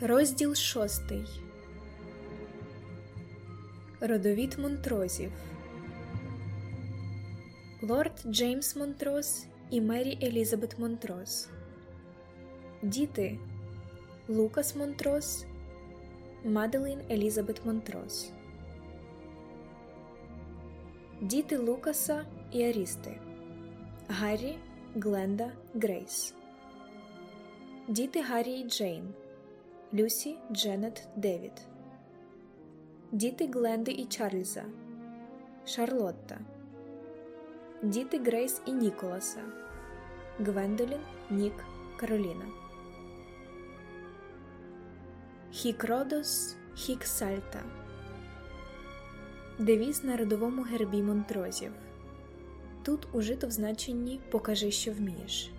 Розділ шостий. Родовід Монтрозів. Лорд Джеймс Монтроз і Мері Елізабет Монтроз Діти Лукас Монтроз Маделін Елізабет Монтроз Діти Лукаса і Арісти. Гаррі Гленда Грейс. Діти Гаррі і Джейн Люсі Дженет Девід. Діти Гленди і Чарльза. Шарлотта. Діти Грейс і Ніколаса. Гвендолін Нік Кароліна. Hic Rhodos hic salta. Девіз на родовому гербі Монтрозів. Тут ужито в значенні Покажи, що вмієш.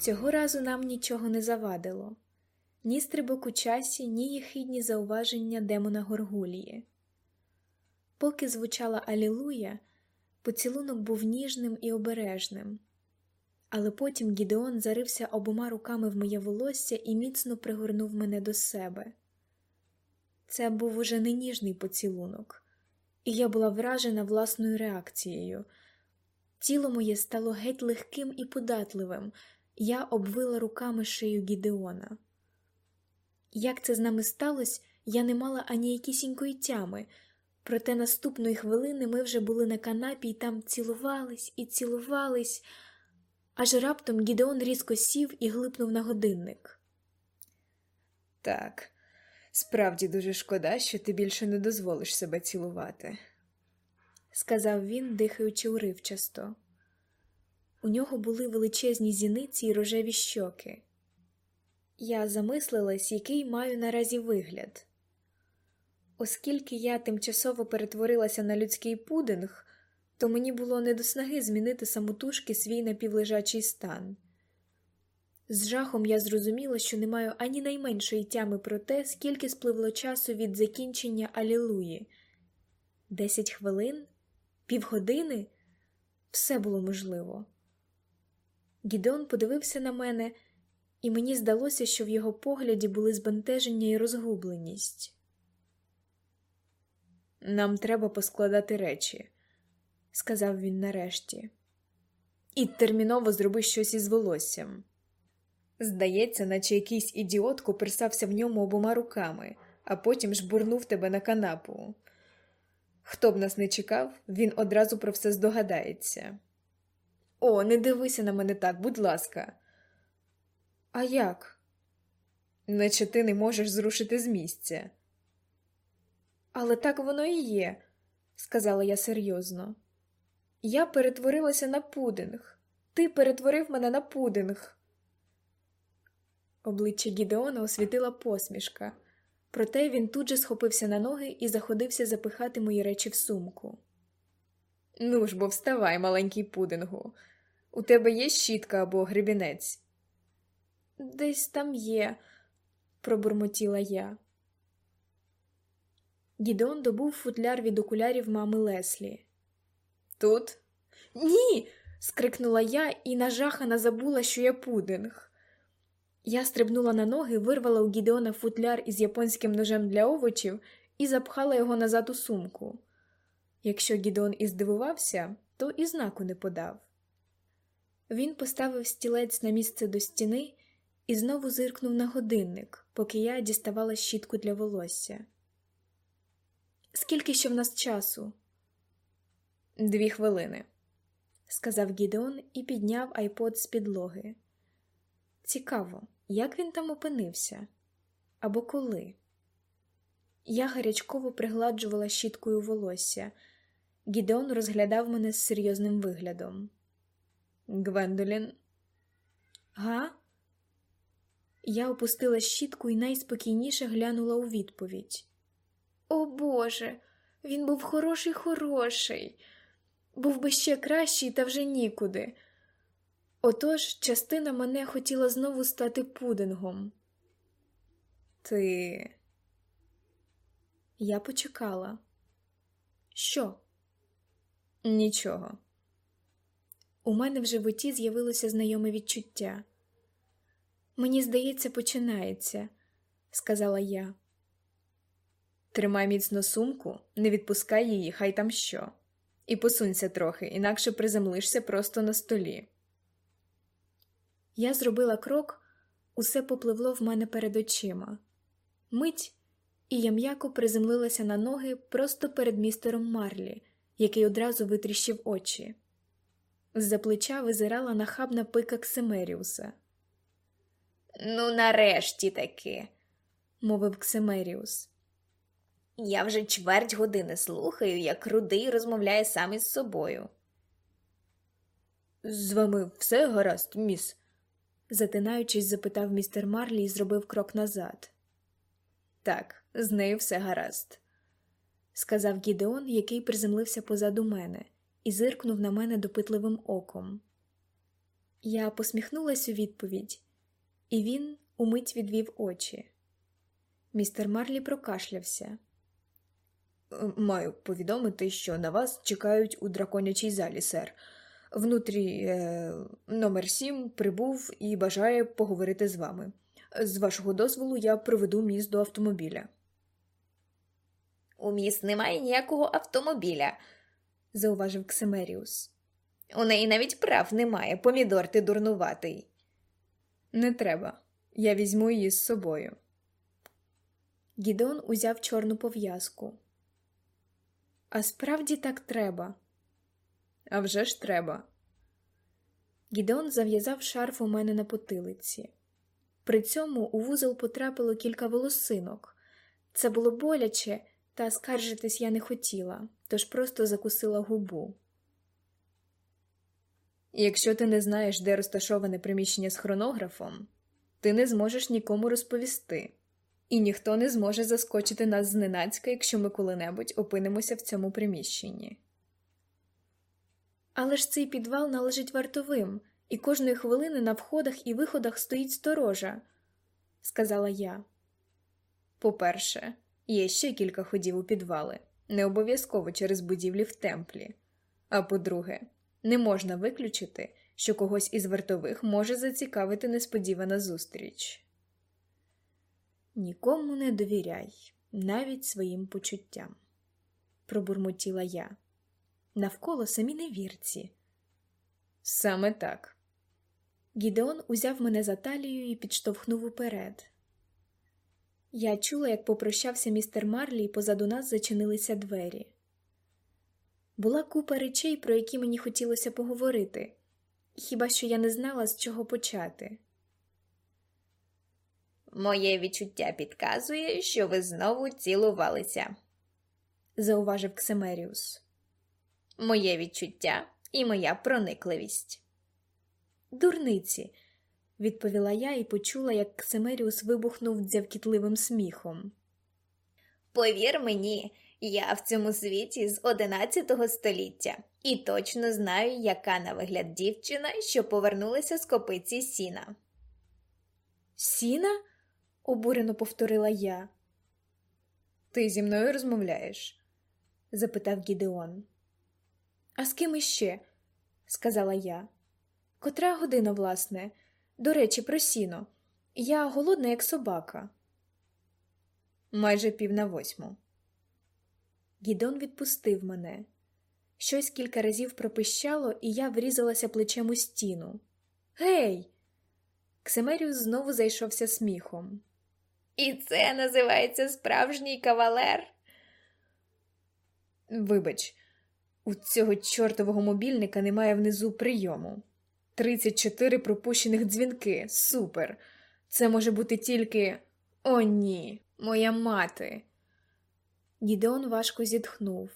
Цього разу нам нічого не завадило ні стрибок у часі, ні єхидні зауваження демона Горгулії. Поки звучала Алілуя, поцілунок був ніжним і обережним, але потім Гідеон зарився обома руками в моє волосся і міцно пригорнув мене до себе. Це був уже не ніжний поцілунок, і я була вражена власною реакцією. Тіло моє стало геть легким і податливим. Я обвила руками шию Гідеона. Як це з нами сталося, я не мала ані якісінької тями, проте наступної хвилини ми вже були на канапі і там цілувались і цілувались, аж раптом Гідеон різко сів і глипнув на годинник. Так, справді дуже шкода, що ти більше не дозволиш себе цілувати, сказав він, дихаючи уривчасто. У нього були величезні зіниці й рожеві щоки. Я замислилась, який маю наразі вигляд. Оскільки я тимчасово перетворилася на людський пудинг, то мені було не до снаги змінити самотужки свій напівлежачий стан. З жахом я зрозуміла, що не маю ані найменшої тями про те, скільки спливло часу від закінчення Алілуї. Десять хвилин, півгодини все було можливо. Гідеон подивився на мене, і мені здалося, що в його погляді були збентеження і розгубленість. Нам треба поскладати речі, сказав він нарешті, і терміново зроби щось із волоссям. Здається, наче якийсь ідіот коперсався в ньому обома руками, а потім жбурнув тебе на канапу. Хто б нас не чекав, він одразу про все здогадається. О, не дивися на мене так, будь ласка. А як? Наче ти не можеш зрушити з місця. Але так воно і є, сказала я серйозно. Я перетворилася на пудинг. Ти перетворив мене на пудинг. Обличчя Гідеона освітила посмішка, проте він тут же схопився на ноги і заходився запихати мої речі в сумку. Ну ж бо вставай, маленький пудингу. У тебе є щітка або гребінець? Десь там є, пробурмотіла я. Гідеон добув футляр від окулярів мами Леслі. Тут? Ні. скрикнула я і нажахана забула, що я пудинг. Я стрибнула на ноги, вирвала у Гідеона футляр із японським ножем для овочів і запхала його назад у сумку. Якщо Гідеон і здивувався, то і знаку не подав. Він поставив стілець на місце до стіни і знову зиркнув на годинник, поки я діставала щітку для волосся. Скільки ще в нас часу? Дві хвилини, сказав Гідеон і підняв айпод з підлоги. Цікаво, як він там опинився? Або коли? Я гарячково пригладжувала щіткою волосся. Гідеон розглядав мене з серйозним виглядом. Гвендолін. Га? Я опустила щітку і найспокійніше глянула у відповідь. О Боже, він був хороший, хороший, був би ще кращий, та вже нікуди. Отож частина мене хотіла знову стати пудингом. Ти. Я почекала. Що? Нічого. У мене в животі з'явилося знайоме відчуття. Мені здається, починається, сказала я. Тримай міцно сумку, не відпускай її, хай там що. І посунься трохи, інакше приземлишся просто на столі. Я зробила крок, усе попливло в мене перед очима. Мить, і я м'яко приземлилася на ноги просто перед містером Марлі, який одразу витріщив очі. З-за плеча визирала нахабна пика Ксимеріуса. Ну, нарешті таки, мовив Ксимеріус. Я вже чверть години слухаю, як рудий розмовляє сам із собою. З вами все гаразд, міс? затинаючись, запитав містер Марлі і зробив крок назад. Так, з нею все гаразд, сказав Гідеон, який приземлився позаду мене, і зиркнув на мене допитливим оком. Я посміхнулась у відповідь, і він умить відвів очі. Містер Марлі прокашлявся. Маю повідомити, що на вас чекають у драконячій залі, сер. Внутрі е, номер сім прибув і бажає поговорити з вами. З вашого дозволу я проведу міс до автомобіля. У міс немає ніякого автомобіля, зауважив Ксимеріус. У неї навіть прав немає, помідор ти дурнуватий. Не треба. Я візьму її з собою. Гідеон узяв чорну пов'язку. А справді так треба. А вже ж треба. Гідеон зав'язав шарф у мене на потилиці. При цьому у вузол потрапило кілька волосинок. Це було боляче, та скаржитись я не хотіла, тож просто закусила губу. Якщо ти не знаєш, де розташоване приміщення з хронографом, ти не зможеш нікому розповісти, і ніхто не зможе заскочити нас зненацька, якщо ми коли-небудь опинимося в цьому приміщенні. Але ж цей підвал належить вартовим, і кожної хвилини на входах і виходах стоїть сторожа, сказала я. По-перше, є ще кілька ходів у підвали, не обов'язково через будівлі в темплі. А по-друге, не можна виключити, що когось із вартових може зацікавити несподівана зустріч. Нікому не довіряй, навіть своїм почуттям, пробурмотіла я. Навколо самі невірці. Саме так. Гідеон узяв мене за талію і підштовхнув уперед. Я чула, як попрощався містер Марлі, і позаду нас зачинилися двері. Була купа речей, про які мені хотілося поговорити, хіба що я не знала, з чого почати. Моє відчуття підказує, що ви знову цілувалися, зауважив Ксимеріус. Моє відчуття і моя проникливість. Дурниці, відповіла я і почула, як Ксимеріус вибухнув дзявкітливим сміхом. Повір мені, я в цьому світі з одинадцятого століття і точно знаю, яка на вигляд дівчина, що повернулася з копиці сіна. Сіна? обурено повторила я. Ти зі мною розмовляєш? запитав Гідеон. А з ким іще? сказала я. Котра година, власне, до речі, про сіно. Я голодна, як собака. Майже пів на восьму. Гідон відпустив мене. Щось кілька разів пропищало, і я врізалася плечем у стіну. Гей! Ксимеріус знову зайшовся сміхом. І це називається справжній кавалер. Вибач, у цього чортового мобільника немає внизу прийому. 34 пропущених дзвінки. Супер. Це може бути тільки. О, ні, моя мати. Гідеон важко зітхнув.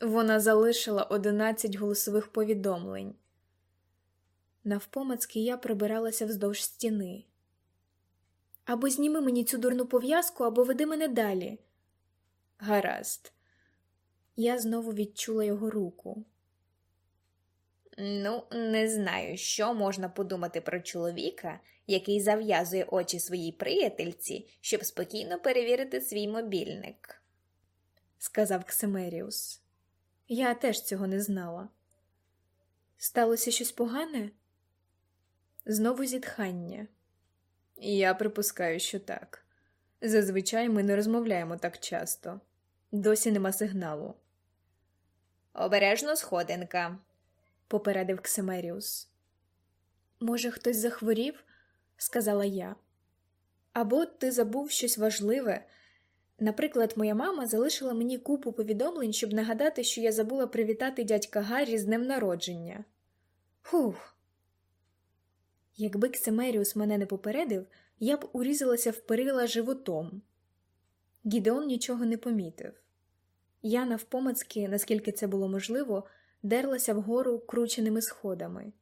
Вона залишила 11 голосових повідомлень. Навпомацьки я прибиралася вздовж стіни. Або зніми мені цю дурну пов'язку, або веди мене далі. Гаразд. Я знову відчула його руку. Ну, не знаю, що можна подумати про чоловіка, який зав'язує очі своїй приятельці, щоб спокійно перевірити свій мобільник, сказав Ксимеріус. Я теж цього не знала. Сталося щось погане? Знову зітхання. Я припускаю, що так. Зазвичай ми не розмовляємо так часто. Досі нема сигналу, Обережно сходинка. Попередив Ксимеріус. Може, хтось захворів? сказала я. Або ти забув щось важливе. Наприклад, моя мама залишила мені купу повідомлень, щоб нагадати, що я забула привітати дядька Гаррі з днем народження. Фух. Якби Ксимеріус мене не попередив, я б урізалася в перила животом. Гідеон нічого не помітив. Я навпомацьки, наскільки це було можливо, дерлася вгору крученими сходами.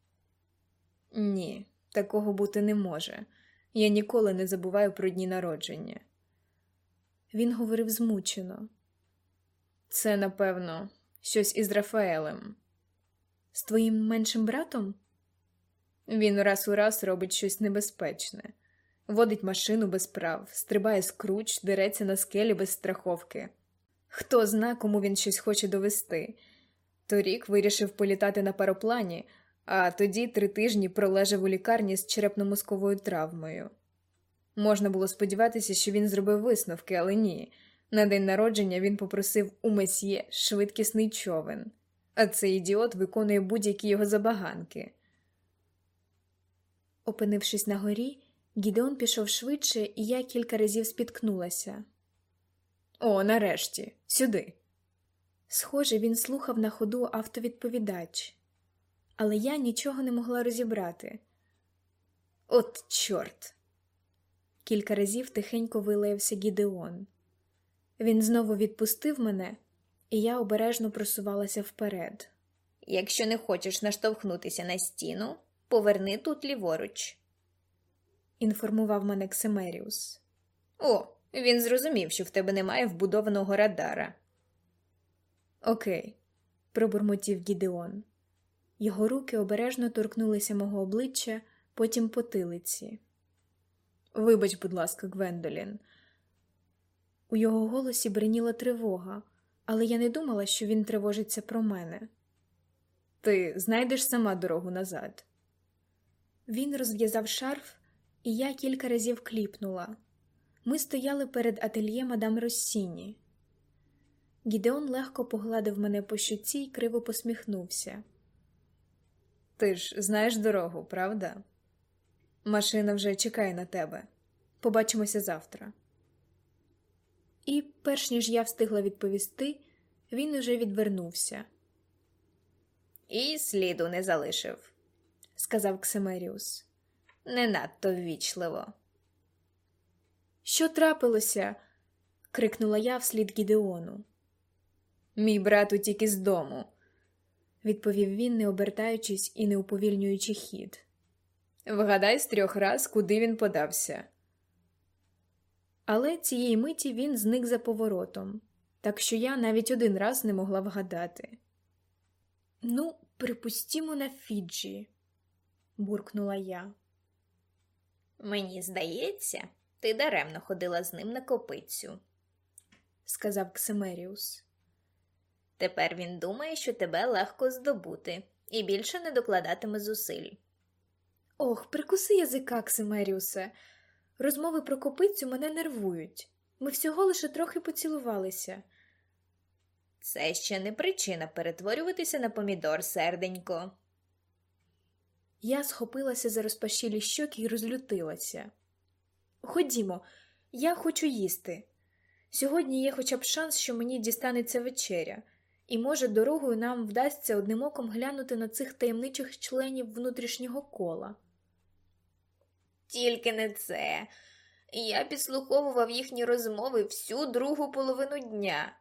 Ні, такого бути не може. Я ніколи не забуваю про дні народження. Він говорив змучено. Це, напевно, щось із Рафаелем. З твоїм меншим братом? Він раз у раз робить щось небезпечне, водить машину без прав, стрибає з круч, дереться на скелі без страховки. Хто зна, кому він щось хоче довести. Торік вирішив політати на пароплані, а тоді три тижні пролежав у лікарні з черепно-мозковою травмою. Можна було сподіватися, що він зробив висновки, але ні. На день народження він попросив у месьє швидкісний човен, а цей ідіот виконує будь-які його забаганки. Опинившись на горі, Гідеон пішов швидше, і я кілька разів спіткнулася. О, нарешті, сюди. Схоже, він слухав на ходу автовідповідач, але я нічого не могла розібрати. От чорт. Кілька разів тихенько вилаявся Гідеон. Він знову відпустив мене, і я обережно просувалася вперед. Якщо не хочеш наштовхнутися на стіну, поверни тут ліворуч. Інформував мене Ксимеріус. О, він зрозумів, що в тебе немає вбудованого радара. Окей, пробурмотів Гідеон. Його руки обережно торкнулися мого обличчя, потім потилиці. вибач, будь ласка, Гвендолін. У його голосі бриніла тривога, але я не думала, що він тривожиться про мене. Ти знайдеш сама дорогу назад. Він розв'язав шарф, і я кілька разів кліпнула. Ми стояли перед ательє мадам Россіні. Гідеон легко погладив мене по щоці й криво посміхнувся. Ти ж знаєш дорогу, правда? Машина вже чекає на тебе. Побачимося завтра. І, перш ніж я встигла відповісти, він уже відвернувся, І сліду не залишив. сказав Ксимеріус. Не надто ввічливо. Що трапилося? крикнула я вслід Гідеону. Мій брат утік із дому. відповів він, не обертаючись і не уповільнюючи хід. Вгадай з трьох раз, куди він подався. Але цієї миті він зник за поворотом, так що я навіть один раз не могла вгадати. Ну, припустімо на Фіджі, буркнула я. Мені здається, ти даремно ходила з ним на копицю. сказав Ксимеріус. Тепер він думає, що тебе легко здобути, і більше не докладатиме зусиль. Ох, прикуси язика, Ксимеріусе. Розмови про копицю мене нервують. Ми всього лише трохи поцілувалися. Це ще не причина перетворюватися на помідор, серденько. Я схопилася за розпашілі щоки і розлютилася. Ходімо, я хочу їсти. Сьогодні є хоча б шанс, що мені дістанеться вечеря, і, може, дорогою нам вдасться одним оком глянути на цих таємничих членів внутрішнього кола. Тільки не це. Я підслуховував їхні розмови всю другу половину дня.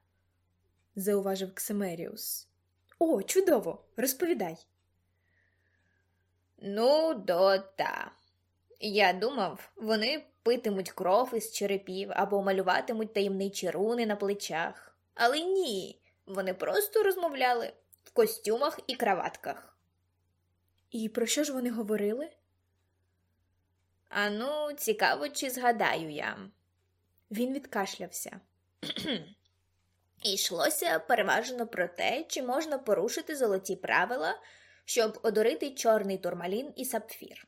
зауважив Ксимеріус. О, чудово! Розповідай. Ну, до та. Я думав, вони питимуть кров із черепів або малюватимуть таємничі руни на плечах. Але ні, вони просто розмовляли в костюмах і краватках. І про що ж вони говорили? А ну, цікаво, чи згадаю я. Він відкашлявся. І йшлося переважно про те, чи можна порушити золоті правила, щоб одурити чорний турмалін і сапфір.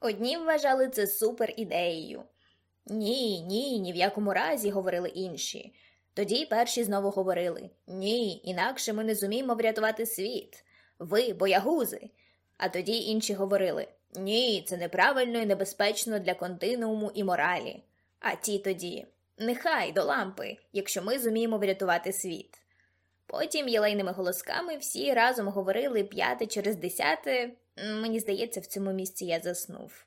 Одні вважали це супер ідеєю. Ні, ні, ні в якому разі, говорили інші. Тоді перші знову говорили Ні, інакше ми не зуміємо врятувати світ. Ви боягузи. А тоді інші говорили Ні, це неправильно і небезпечно для континууму і моралі. А ті тоді нехай до лампи, якщо ми зуміємо врятувати світ. Потім єлейними голосками всі разом говорили п'яте через десяте. Мені здається, в цьому місці я заснув.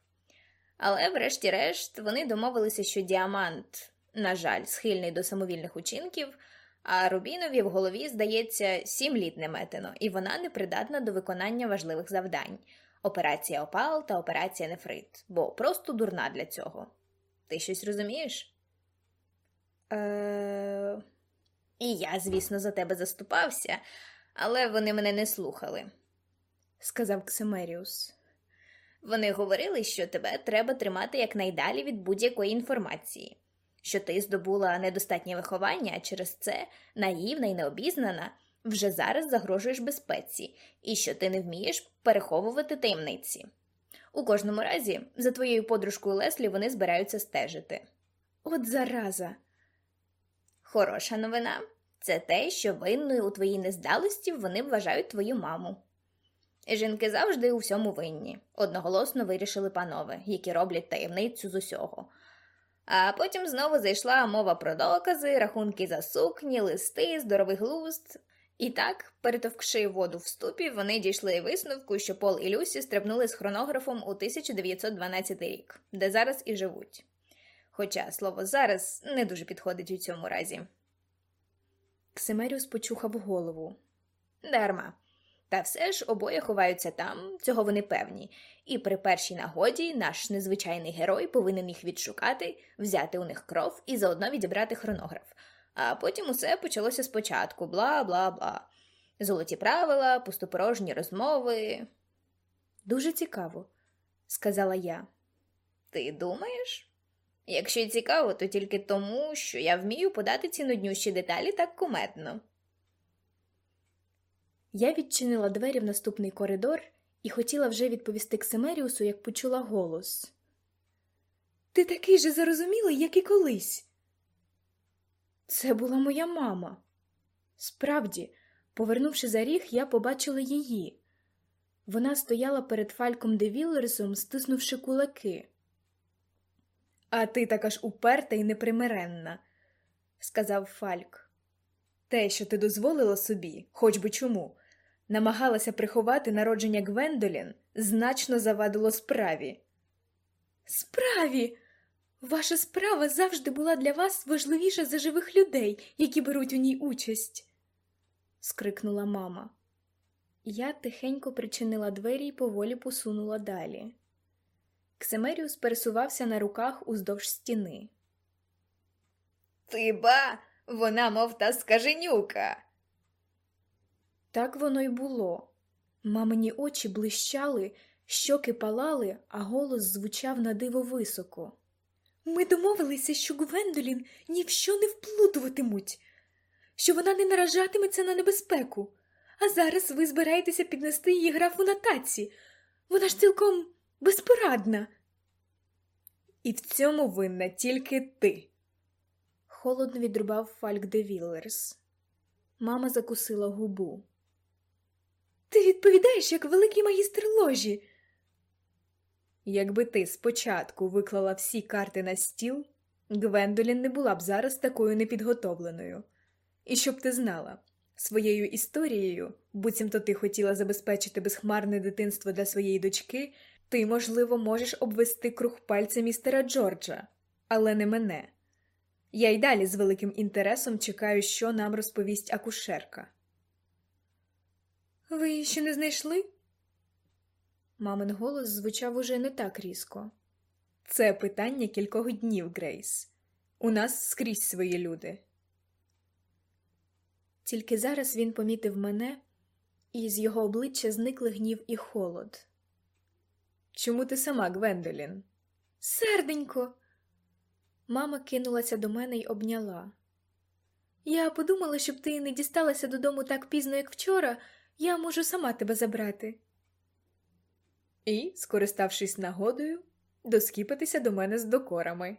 Але, врешті-решт, вони домовилися, що діамант, на жаль, схильний до самовільних учинків, а Рубінові в голові, здається, сім літ не метено, і вона непридатна до виконання важливих завдань операція Опал та операція Нефрит, бо просто дурна для цього. Ти щось розумієш? Е... І я, звісно, за тебе заступався, але вони мене не слухали. сказав Ксимеріус. Вони говорили, що тебе треба тримати якнайдалі від будь-якої інформації, що ти здобула недостатнє виховання, а через це наївна і необізнана, вже зараз загрожуєш безпеці, і що ти не вмієш переховувати таємниці. У кожному разі, за твоєю подружкою Леслі вони збираються стежити. От зараза. Хороша новина це те, що винною у твоїй нездалості вони вважають твою маму. Жінки завжди у всьому винні, одноголосно вирішили панове, які роблять таємницю з усього. А потім знову зайшла мова про докази, рахунки за сукні, листи, здоровий глузд. І так, перетовкши воду в ступі, вони дійшли висновку, що Пол і Люсі стрибнули з хронографом у 1912 рік, де зараз і живуть. Хоча слово зараз не дуже підходить у цьому разі. Ксимеріус почухав голову. Дарма. Та все ж обоє ховаються там, цього вони певні, і при першій нагоді наш незвичайний герой повинен їх відшукати, взяти у них кров і заодно відібрати хронограф. А потім усе почалося спочатку, бла бла бла. Золоті правила, пустопорожні розмови. Дуже цікаво, сказала я. Ти думаєш? Якщо цікаво, то тільки тому, що я вмію подати ці нуднющі деталі так кумедно. Я відчинила двері в наступний коридор і хотіла вже відповісти Ксимеріусу, як почула голос. Ти такий же зарозумілий, як і колись. Це була моя мама. Справді, повернувши за ріг, я побачила її. Вона стояла перед Фальком де Віллерсом, стиснувши кулаки. А ти така ж уперта і непримиренна, сказав Фальк. Те, що ти дозволила собі, хоч би чому, намагалася приховати народження Гвендолін, значно завадило справі. Справі. Ваша справа завжди була для вас важливіша за живих людей, які беруть у ній участь, скрикнула мама. Я тихенько причинила двері і поволі посунула далі. Ксимеріус пересувався на руках уздовж стіни. Ти ба, вона, мов та скаженюка. Так воно й було. Мамині очі блищали, щоки палали, а голос звучав на диво високо. Ми домовилися, що Гвендолін ні в що не вплутуватимуть, що вона не наражатиметься на небезпеку. А зараз ви збираєтеся піднести її графу на таці. Вона ж цілком безпорадна. І в цьому винна тільки ти. Холодно відрубав Фальк де Віллерс. Мама закусила губу. Ти відповідаєш, як великий магістр ложі. Якби ти спочатку виклала всі карти на стіл, Гвендолін не була б зараз такою непідготовленою. І щоб ти знала, своєю історією, буцімто ти хотіла забезпечити безхмарне дитинство для своєї дочки, ти, можливо, можеш обвести круг пальця містера Джорджа, але не мене. Я й далі з великим інтересом чекаю, що нам розповість акушерка. Ви її ще не знайшли? Мамин голос звучав уже не так різко. Це питання кількох днів, Грейс. У нас скрізь свої люди. Тільки зараз він помітив мене, і з його обличчя зникли гнів і холод. Чому ти сама, Гвендолін? Серденько. Мама кинулася до мене й обняла. Я подумала, щоб ти не дісталася додому так пізно, як вчора, я можу сама тебе забрати. і, скориставшись нагодою, доскіпатися до мене з докорами,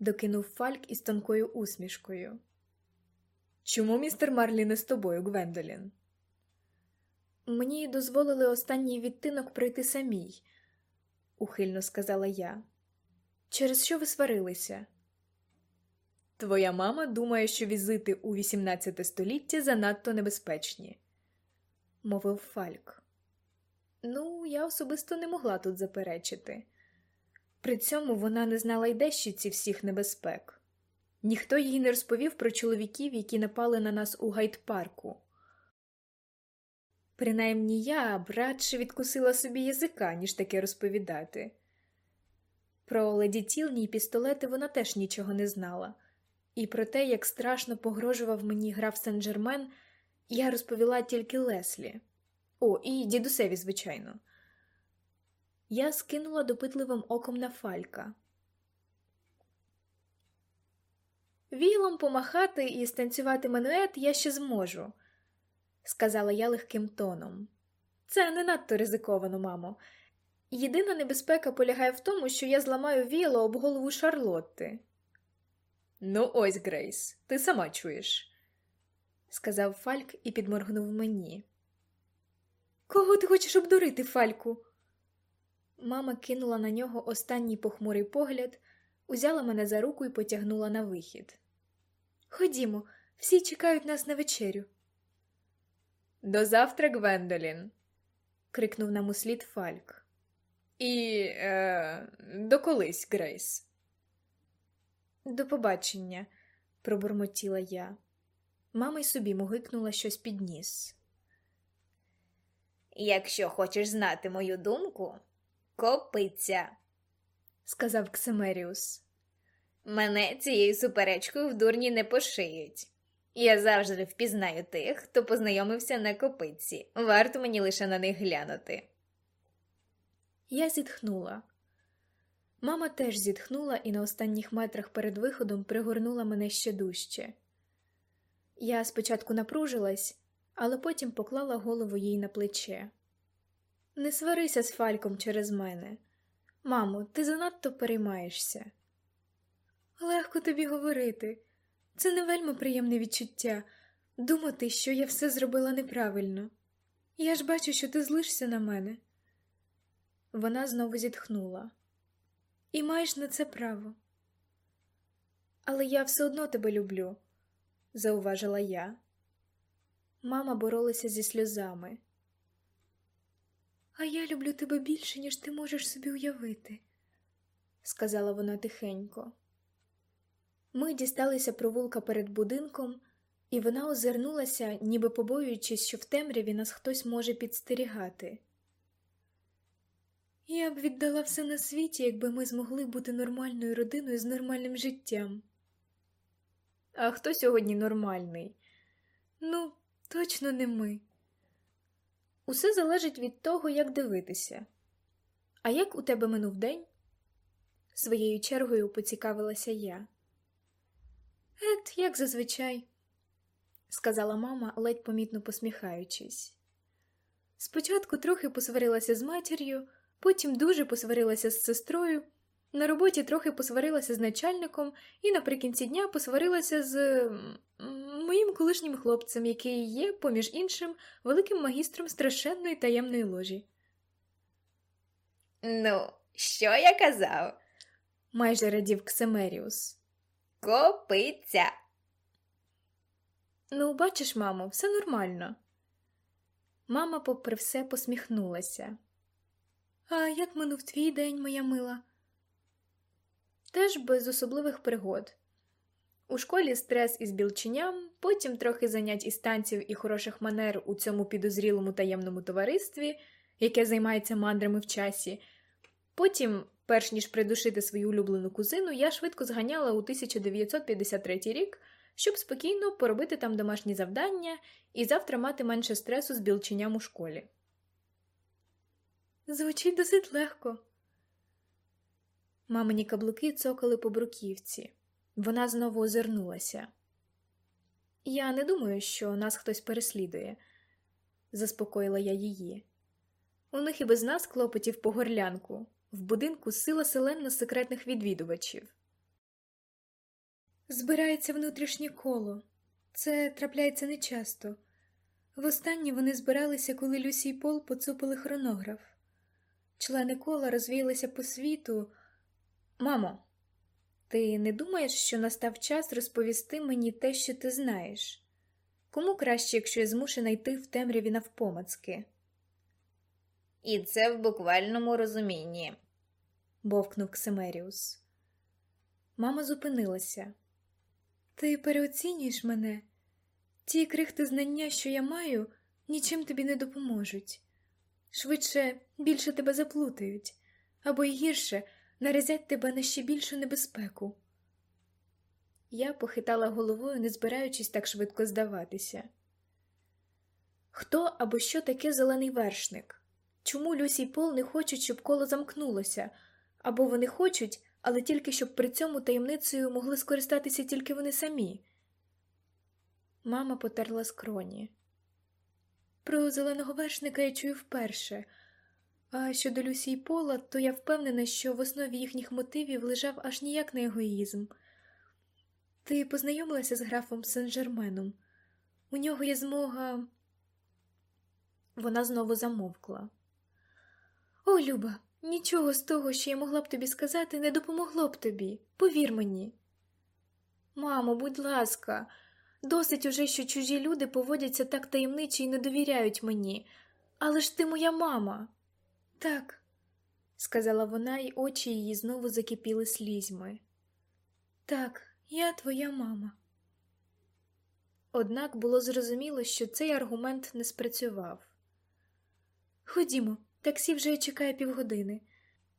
докинув Фальк із тонкою усмішкою. Чому містер Марлі не з тобою, Гвендолін? Мені дозволили останній відтинок пройти самій, ухильно сказала я. Через що ви сварилися? Твоя мама думає, що візити у XVIII століття занадто небезпечні, мовив Фальк. Ну, я особисто не могла тут заперечити. При цьому вона не знала й дещиці всіх небезпек. Ніхто їй не розповів про чоловіків, які напали на нас у гайд-парку. Принаймні я б радше відкусила собі язика, ніж таке розповідати. Про леді Тілні й пістолети вона теж нічого не знала, і про те, як страшно погрожував мені граф Сен-Джермен, я розповіла тільки Леслі. О, і дідусеві, звичайно. Я скинула допитливим оком на фалька. Вілом помахати і станцювати манует я ще зможу, сказала я легким тоном. Це не надто ризиковано, мамо. Єдина небезпека полягає в тому, що я зламаю віло об голову Шарлотти. Ну, ось, Грейс, ти сама чуєш, сказав Фальк і підморгнув мені. Кого ти хочеш обдурити, Фальку? Мама кинула на нього останній похмурий погляд, узяла мене за руку і потягнула на вихід. Ходімо, всі чекають нас на вечерю. До завтра, Гвендолін, крикнув нам услід Фальк. І е, до колись, Грейс. До побачення, пробурмотіла я. Мама й собі могикнула щось під ніс. Якщо хочеш знати мою думку, копиться, сказав Ксемеріус. Мене цією суперечкою в дурні не пошиють. Я завжди впізнаю тих, хто познайомився на копитці. Варто мені лише на них глянути. Я зітхнула. Мама теж зітхнула і на останніх метрах перед виходом пригорнула мене ще дужче. Я спочатку напружилась, але потім поклала голову їй на плече. Не сварися з Фальком через мене. Мамо, ти занадто переймаєшся. Легко тобі говорити. Це не вельми приємне відчуття думати, що я все зробила неправильно. Я ж бачу, що ти злишся на мене. Вона знову зітхнула. І маєш на це право. Але я все одно тебе люблю, зауважила я. Мама боролася зі сльозами. А я люблю тебе більше, ніж ти можеш собі уявити, сказала вона тихенько. Ми дісталися провулка перед будинком, і вона озирнулася, ніби побоюючись, що в темряві нас хтось може підстерігати. Я б віддала все на світі, якби ми змогли бути нормальною родиною з нормальним життям. А хто сьогодні нормальний? Ну, точно не ми. Усе залежить від того, як дивитися. А як у тебе минув день? Своєю чергою поцікавилася я. Ет, як зазвичай, сказала мама, ледь помітно посміхаючись. Спочатку трохи посварилася з матір'ю, потім дуже посварилася з сестрою, на роботі трохи посварилася з начальником і наприкінці дня посварилася з моїм колишнім хлопцем, який є, поміж іншим, великим магістром страшенної таємної ложі. Ну, що я казав? майже радів Ксемеріус. Копиться. Ну, бачиш, мамо, все нормально. Мама, попри все, посміхнулася. А як минув твій день, моя мила? Теж без особливих пригод. У школі стрес із білченням, потім трохи занять із танців і хороших манер у цьому підозрілому таємному товаристві, яке займається мандрами в часі. Потім, перш ніж придушити свою улюблену кузину, я швидко зганяла у 1953 рік, щоб спокійно поробити там домашні завдання і завтра мати менше стресу з білченням у школі. Звучить досить легко. Мамині каблуки цокали по бруківці. Вона знову озирнулася. Я не думаю, що нас хтось переслідує, заспокоїла я її. У них і без нас клопотів по горлянку, в будинку сила селенно секретних відвідувачів. Збирається внутрішнє коло. Це трапляється нечасто. Востаннє вони збиралися, коли Люсі і Пол поцупили хронограф. Члени кола розвіялися по світу. Мамо, ти не думаєш, що настав час розповісти мені те, що ти знаєш? Кому краще, якщо я змушена йти в темряві навпомацки? І це в буквальному розумінні. бовкнув Ксимеріус. Мама зупинилася. Ти переоцінюєш мене. Ті крихти знання, що я маю, нічим тобі не допоможуть. Швидше більше тебе заплутають, або й гірше наразять тебе на ще більшу небезпеку. Я похитала головою, не збираючись так швидко здаватися. Хто або що таке зелений вершник? Чому Люсі й Пол не хочуть, щоб коло замкнулося, або вони хочуть, але тільки щоб при цьому таємницею могли скористатися тільки вони самі? Мама потерла скроні. Про зеленого вершника я чую вперше, а щодо Люсі й Пола, то я впевнена, що в основі їхніх мотивів лежав аж ніяк не егоїзм. Ти познайомилася з графом Сен-Жерменом? У нього є змога. Вона знову замовкла. О, Люба, нічого з того, що я могла б тобі сказати, не допомогло б тобі. Повір мені. Мамо, будь ласка, досить уже, що чужі люди поводяться так таємниче і не довіряють мені. Але ж ти моя мама. Так, сказала вона, і очі її знову закипіли слізьми. Так, я твоя мама. Однак було зрозуміло, що цей аргумент не спрацював. Ходімо, таксі вже чекає півгодини.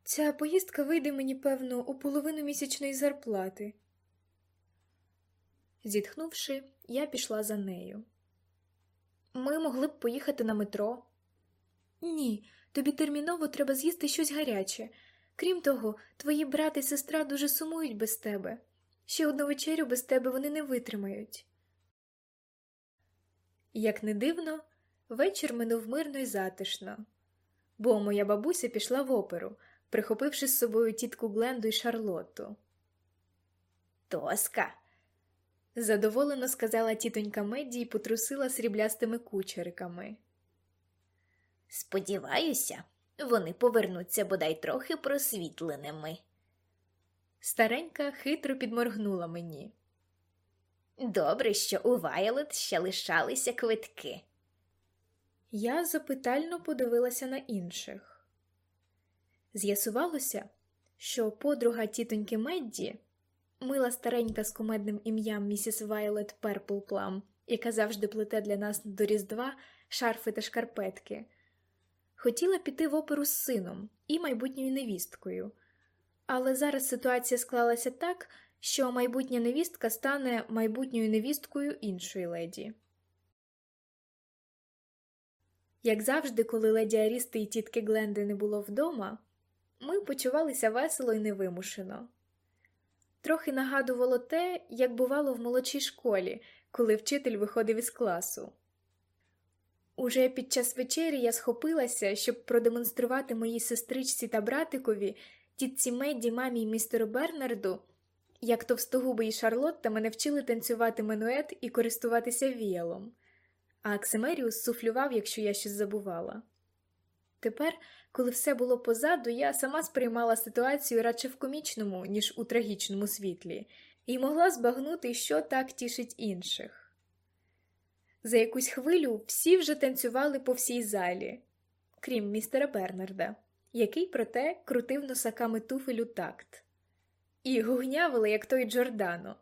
Ця поїздка вийде мені, певно, у половину місячної зарплати. Зітхнувши, я пішла за нею. Ми могли б поїхати на метро. Ні, тобі терміново треба з'їсти щось гаряче. Крім того, твої брат і сестра дуже сумують без тебе. Ще одну вечерю без тебе вони не витримають. Як не дивно, вечір минув мирно й затишно, бо моя бабуся пішла в оперу, прихопивши з собою тітку Гленду і Шарлотту. Тоска. Задоволено сказала тітонька Медді і потрусила сріблястими кучериками. Сподіваюся, вони повернуться бодай трохи просвітленими. Старенька хитро підморгнула мені. Добре, що у Вайлет ще лишалися квитки. Я запитально подивилася на інших. З'ясувалося, що подруга тітоньки Медді, мила старенька з кумедним ім'ям місіс Вайлет Перпл Плам, яка завжди плете для нас до Різдва шарфи та шкарпетки, хотіла піти в оперу з сином і майбутньою невісткою. Але зараз ситуація склалася так, що майбутня невістка стане майбутньою невісткою іншої леді. Як завжди, коли леді Арісти і тітки Гленди не було вдома, ми почувалися весело і невимушено. Трохи нагадувало те, як бувало в молодшій школі, коли вчитель виходив із класу. Уже під час вечері я схопилася, щоб продемонструвати моїй сестричці та братикові, тітці Медді, мамі й містеру Бернарду, як товстогубий Шарлотта мене вчили танцювати менует і користуватися віялом, а Аксимеріус суфлював, якщо я щось забувала. Тепер, коли все було позаду, я сама сприймала ситуацію радше в комічному, ніж у трагічному світлі, і могла збагнути, що так тішить інших. За якусь хвилю всі вже танцювали по всій залі, крім містера Бернарда, який, проте, крутив носаками туфель у такт, і гугнявили, як той Джордано.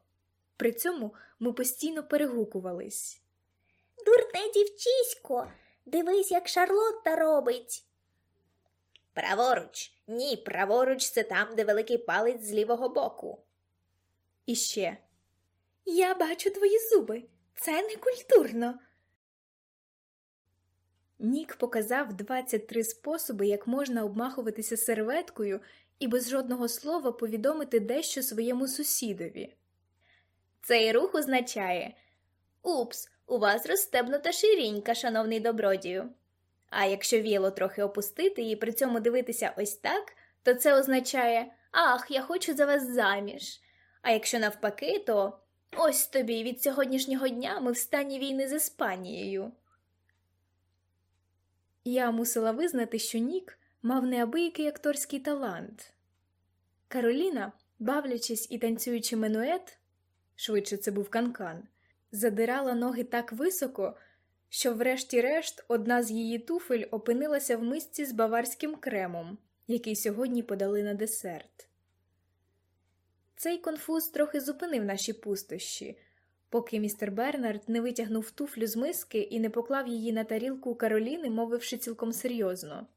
При цьому ми постійно перегукувались. Дурне дівчисько, дивись, як Шарлотта робить. Праворуч, ні, праворуч це там, де великий палець з лівого боку. І ще Я бачу твої зуби. Це не культурно. Нік показав 23 способи, як можна обмахуватися серветкою і без жодного слова повідомити дещо своєму сусідові. Цей рух означає Упс, у вас розстебнута ширінька, шановний добродію. А якщо віло трохи опустити і при цьому дивитися ось так, то це означає Ах, я хочу за вас заміж. А якщо навпаки, то ось тобі від сьогоднішнього дня ми в стані війни з Іспанією. Я мусила визнати, що Нік мав неабиякий акторський талант. Кароліна, бавлячись і танцюючи минует, швидше це був канкан, задирала ноги так високо, що, врешті-решт, одна з її туфель опинилася в мисці з баварським кремом, який сьогодні подали на десерт. Цей конфуз трохи зупинив наші пустощі, поки містер Бернард не витягнув туфлю з миски і не поклав її на тарілку Кароліни, мовивши цілком серйозно.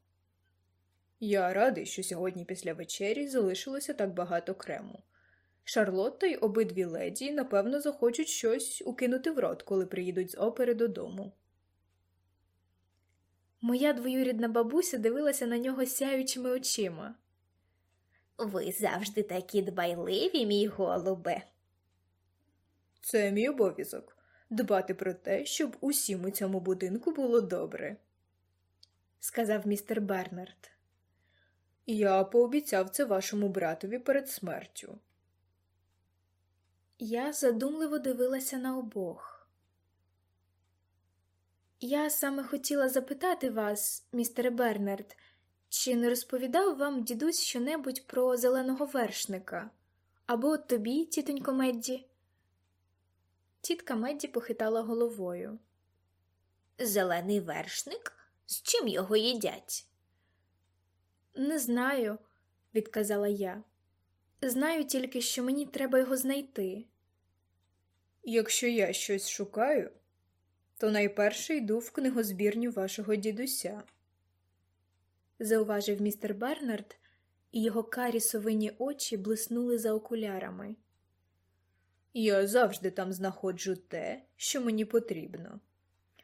Я радий, що сьогодні після вечері залишилося так багато крему. Шарлотта й обидві леді, напевно, захочуть щось укинути в рот, коли приїдуть з опери додому. Моя двоюрідна бабуся дивилася на нього сяючими очима. Ви завжди такі дбайливі, мій голубе. Це мій обов'язок дбати про те, щоб усім у цьому будинку було добре. сказав містер Бернард. Я пообіцяв це вашому братові перед смертю. Я задумливо дивилася на обох. Я саме хотіла запитати вас, містере Бернард, чи не розповідав вам дідусь щонебудь про зеленого вершника? Або тобі, тітонько Медді? Тітка Медді похитала головою. Зелений вершник? З чим його їдять? Не знаю, відказала я. Знаю тільки, що мені треба його знайти. Якщо я щось шукаю, то найперше йду в книгозбірню вашого дідуся. Зауважив містер Бернард, і його карі совині очі блиснули за окулярами. Я завжди там знаходжу те, що мені потрібно.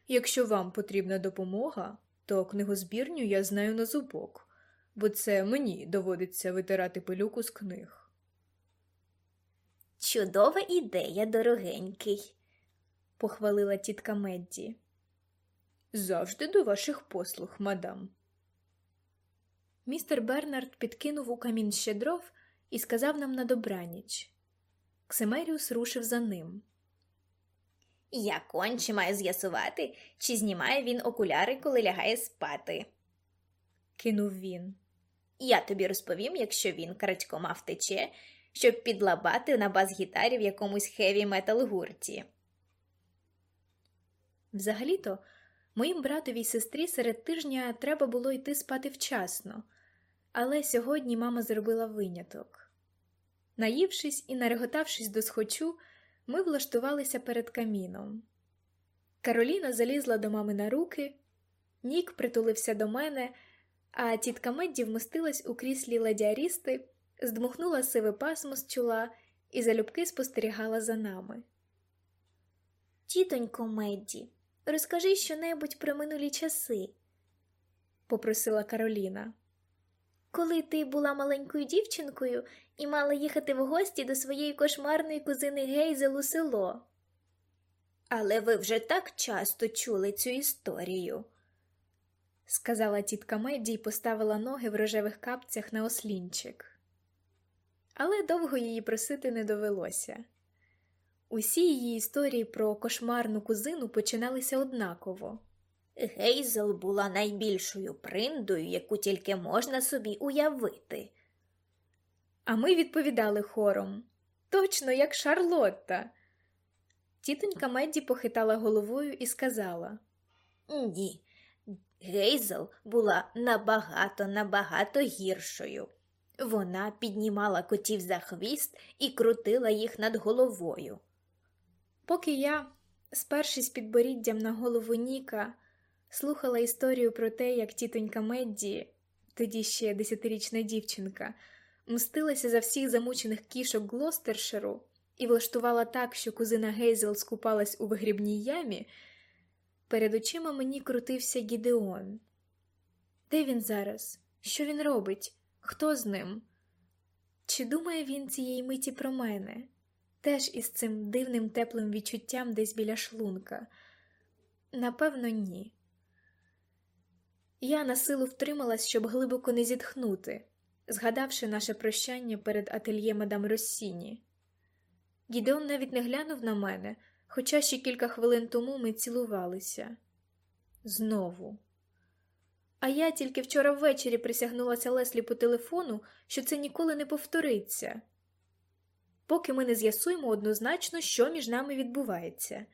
Якщо вам потрібна допомога, то книгозбірню я знаю на зубок, бо це мені доводиться витирати пилюку з книг. Чудова ідея, дорогенький. похвалила тітка Медді. Завжди до ваших послуг, мадам. Містер Бернард підкинув у камін ще дров і сказав нам на добраніч. Ксимеріус рушив за ним. Я конче маю з'ясувати, чи знімає він окуляри, коли лягає спати. Кинув він. Я тобі розповім, якщо він крадькома втече, щоб підлабати на бас-гітарі в якомусь хеві метал гурті. Взагалі-то, моїм братові й сестрі серед тижня треба було йти спати вчасно, але сьогодні мама зробила виняток. Наївшись і нареготавшись до схочу, ми влаштувалися перед каміном. Кароліна залізла до мами на руки, Нік притулився до мене, а тітка Медді вмостилась у кріслі ледіарісти, здмухнула сиве пасмо з чола і залюбки спостерігала за нами. Тітонько Медді, розкажи щонебудь про минулі часи, попросила Кароліна. Коли ти була маленькою дівчинкою і мала їхати в гості до своєї кошмарної кузини Гейзел у село. Але ви вже так часто чули цю історію. сказала тітка Медді і поставила ноги в рожевих капцях на ослінчик. Але довго її просити не довелося. Усі її історії про кошмарну кузину починалися однаково. Гейзел була найбільшою приндою, яку тільки можна собі уявити. А ми відповідали хором точно як Шарлотта. Тітонька Медді похитала головою і сказала Ні, Гейзел була набагато набагато гіршою. Вона піднімала котів за хвіст і крутила їх над головою. Поки я, спершись підборіддям на голову Ніка, слухала історію про те, як тітонька Медді, тоді ще десятирічна дівчинка, мстилася за всіх замучених кішок Глостерширу і влаштувала так, що кузина Гейзел скупалась у вигрібній ямі, перед очима мені крутився Гідеон. Де він зараз? Що він робить? Хто з ним? Чи думає він цієї миті про мене? Теж із цим дивним теплим відчуттям десь біля шлунка? Напевно, ні. Я на силу втрималась, щоб глибоко не зітхнути, згадавши наше прощання перед ательє мадам Россіні. Гідеон навіть не глянув на мене, хоча ще кілька хвилин тому ми цілувалися. Знову. А я тільки вчора ввечері присягнулася Леслі по телефону, що це ніколи не повториться, поки ми не з'ясуємо однозначно, що між нами відбувається.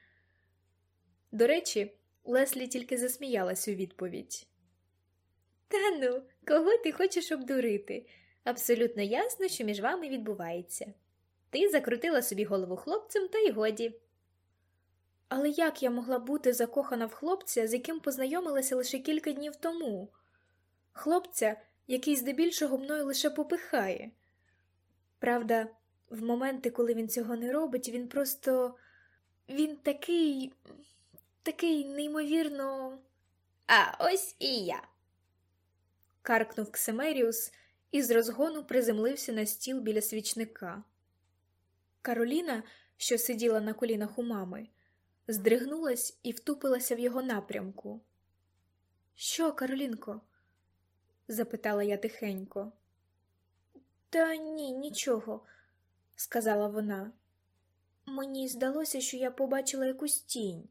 До речі, Леслі тільки засміялась у відповідь. Та ну, кого ти хочеш обдурити? Абсолютно ясно, що між вами відбувається. Ти закрутила собі голову хлопцем, та й годі. Але як я могла бути закохана в хлопця, з яким познайомилася лише кілька днів тому? Хлопця, який здебільшого мною лише попихає. Правда, в моменти, коли він цього не робить, він просто. він такий. такий неймовірно. А ось і я. Каркнув Ксемеріус і з розгону приземлився на стіл біля свічника. Кароліна, що сиділа на колінах у мами, здригнулась і втупилася в його напрямку. Що, Каролінко? запитала я тихенько. Та ні, нічого, сказала вона. Мені здалося, що я побачила якусь тінь.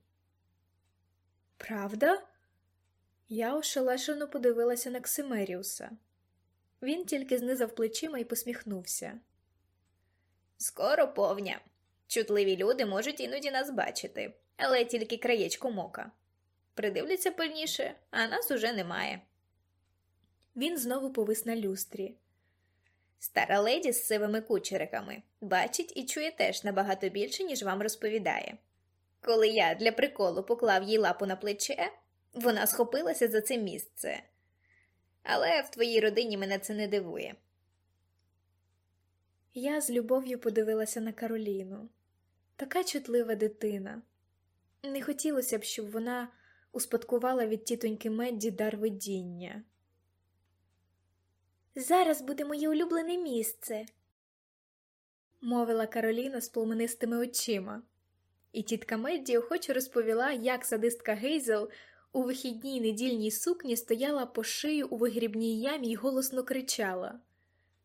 Правда? Я ошелешено подивилася на Ксимеріуса. Він тільки знизав плечима і посміхнувся. Скоро повня. Чутливі люди можуть іноді нас бачити, але тільки краєчку мока. Придивляться пильніше, а нас уже немає. Він знову повис на люстрі. Стара леді з сивими кучериками бачить і чує теж набагато більше, ніж вам розповідає. Коли я для приколу поклав їй лапу на плече, вона схопилася за це місце. Але в твоїй родині мене це не дивує. Я з любов'ю подивилася на Кароліну. Така чутлива дитина. Не хотілося б, щоб вона успадкувала від тітоньки Медді дар видіння. Зараз буде моє улюблене місце, мовила Кароліна з пломенистими очима. І тітка Медді охоче розповіла, як садистка Гейзел у вихідній недільній сукні стояла по шию у вигрібній ямі й голосно кричала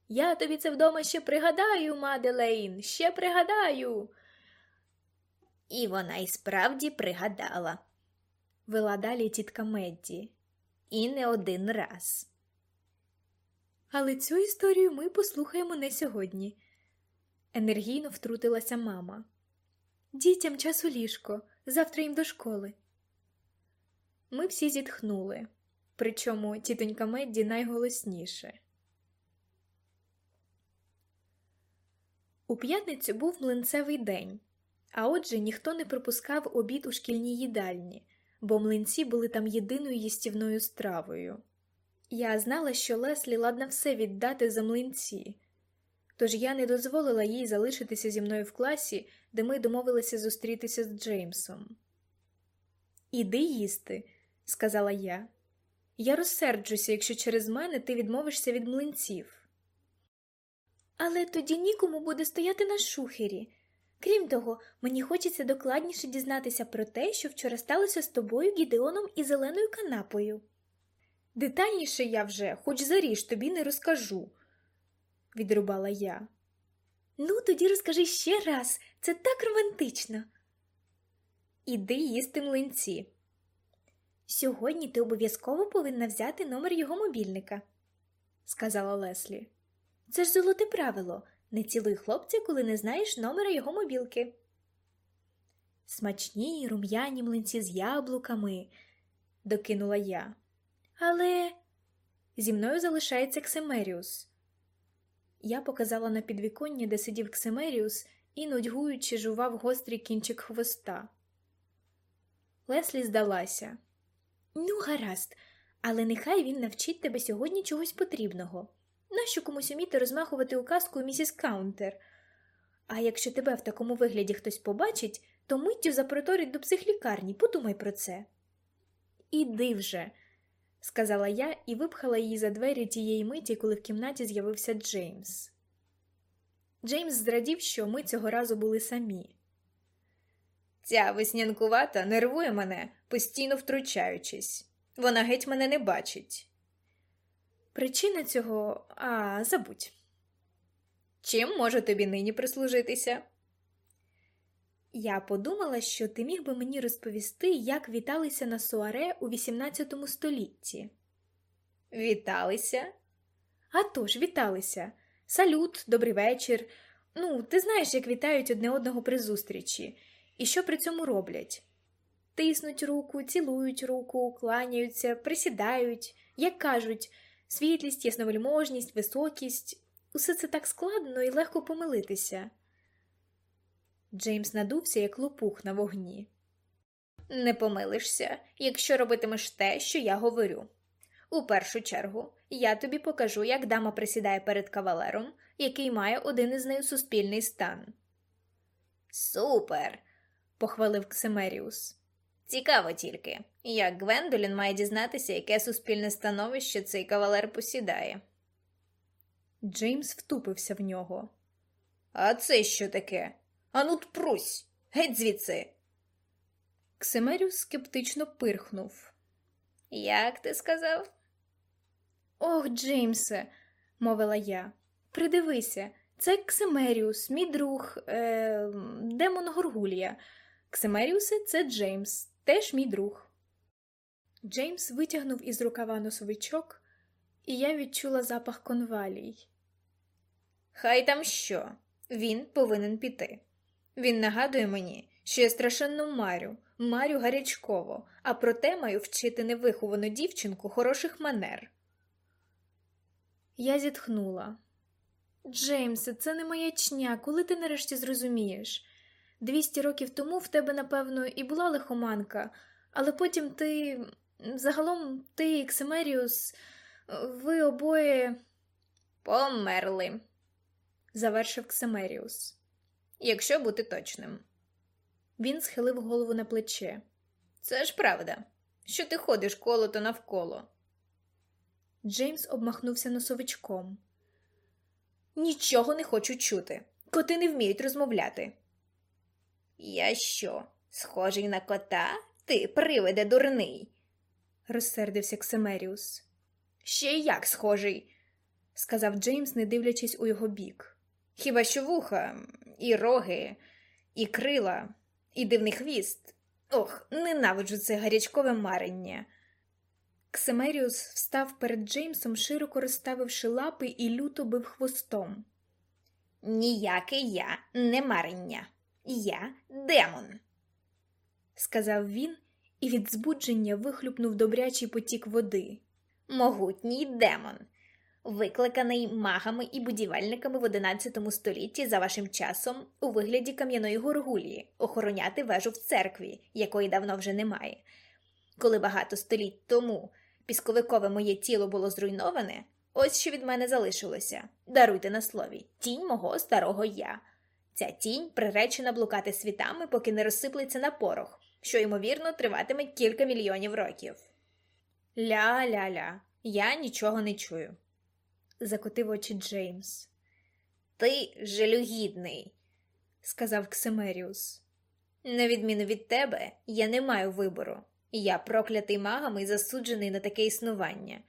Я тобі це вдома ще пригадаю, Маделейн, ще пригадаю. І вона й справді пригадала. Вела далі тітка Медді. І не один раз. Але цю історію ми послухаємо не сьогодні. Енергійно втрутилася мама. Дітям час у ліжко, завтра їм до школи. Ми всі зітхнули, причому тітонька Медді найголосніше. У п'ятницю був млинцевий день, а отже ніхто не пропускав обід у шкільній їдальні, бо млинці були там єдиною їстівною стравою. Я знала, що Леслі ладна все віддати за млинці, тож я не дозволила їй залишитися зі мною в класі, де ми домовилися зустрітися з Джеймсом. Іди їсти, сказала я. Я розсерджуся, якщо через мене ти відмовишся від млинців. Але тоді нікому буде стояти на шухері. Крім того, мені хочеться докладніше дізнатися про те, що вчора сталося з тобою, Гідеоном і зеленою канапою. Детальніше я вже, хоч заріж, тобі не розкажу, відрубала я. Ну, тоді розкажи ще раз, це так романтично. Іди їсти млинці. Сьогодні ти обов'язково повинна взяти номер його мобільника, сказала Леслі. Це ж золоте правило не цілуй хлопця, коли не знаєш номера його мобілки. Смачні рум'яні млинці з яблуками, докинула я. Але зі мною залишається Ксемеріус. Я показала на підвіконня, де сидів Ксемеріус і, нудьгуючи, жував гострий кінчик хвоста. Леслі здалася. Ну, гаразд, але нехай він навчить тебе сьогодні чогось потрібного. Нащо комусь уміти розмахувати указкою місіс Каунтер? А якщо тебе в такому вигляді хтось побачить, то миттю запроторить до психлікарні, подумай про це. Іди вже, сказала я і випхала її за двері тієї миті, коли в кімнаті з'явився Джеймс. Джеймс зрадів, що ми цього разу були самі. Ця веснянкувата нервує мене, постійно втручаючись. Вона геть мене не бачить. Причина цього, а забудь. Чим можу тобі нині прислужитися? Я подумала, що ти міг би мені розповісти, як віталися на суаре у XVIII столітті. Віталися? А тож, віталися. Салют, добрий вечір. Ну, ти знаєш, як вітають одне одного при зустрічі, і що при цьому роблять. Тиснуть руку, цілують руку, кланяються, присідають, як кажуть, світлість, ясновельможність, високість. Усе це так складно і легко помилитися. Джеймс надувся, як лопух на вогні. Не помилишся, якщо робитимеш те, що я говорю. У першу чергу, я тобі покажу, як дама присідає перед кавалером, який має один із нею суспільний стан. Супер! похвалив Ксимеріус. Цікаво тільки, як Гвендолін має дізнатися, яке суспільне становище цей кавалер посідає. Джеймс втупився в нього. А це що таке? Ану тпрусь! Геть звідси. Ксимеріус скептично пирхнув. Як ти сказав? Ох, Джеймсе, мовила я, придивися, це Ксимеріус, мій друг, е, демон Горгулія. Ксимеріусе це Джеймс, теж мій друг. Джеймс витягнув із рукава носовичок, і я відчула запах конвалій. Хай там що, він повинен піти. Він нагадує мені, що я страшенно марю, марю гарячково, а проте маю вчити невиховану дівчинку хороших манер. Я зітхнула. Джеймсе, це не маячня, коли ти нарешті зрозумієш. Двісті років тому в тебе, напевно, і була лихоманка, але потім ти. Загалом ти і Ксимеріус, ви обоє Померли, завершив Ксимеріус. якщо бути точним. Він схилив голову на плече. Це ж правда, що ти ходиш коло то навколо. Джеймс обмахнувся носовичком. Нічого не хочу чути. Коти не вміють розмовляти. Я що, схожий на кота? Ти привиде дурний. розсердився Ксимеріус. Ще як схожий, сказав Джеймс, не дивлячись у його бік. Хіба що вуха, і роги, і крила, і дивний хвіст. Ох, ненавиджу це гарячкове марення. Ксимеріус встав перед Джеймсом, широко розставивши лапи і люто бив хвостом. Ніяке я не марення. Я демон. сказав він і від збудження вихлюпнув добрячий потік води. Могутній демон, викликаний магами і будівельниками в XI столітті за вашим часом у вигляді кам'яної горгулії, охороняти вежу в церкві, якої давно вже немає. Коли багато століть тому пісковикове моє тіло було зруйноване, ось що від мене залишилося. Даруйте на слові, тінь мого старого я. Ця тінь приречена блукати світами, поки не розсиплеться на порох, що, ймовірно, триватиме кілька мільйонів років. Ля-ля-ля, я нічого не чую. закотив очі Джеймс, Ти жалюгідний. сказав Ксимеріус. На відміну від тебе, я не маю вибору. Я проклятий магами і засуджений на таке існування.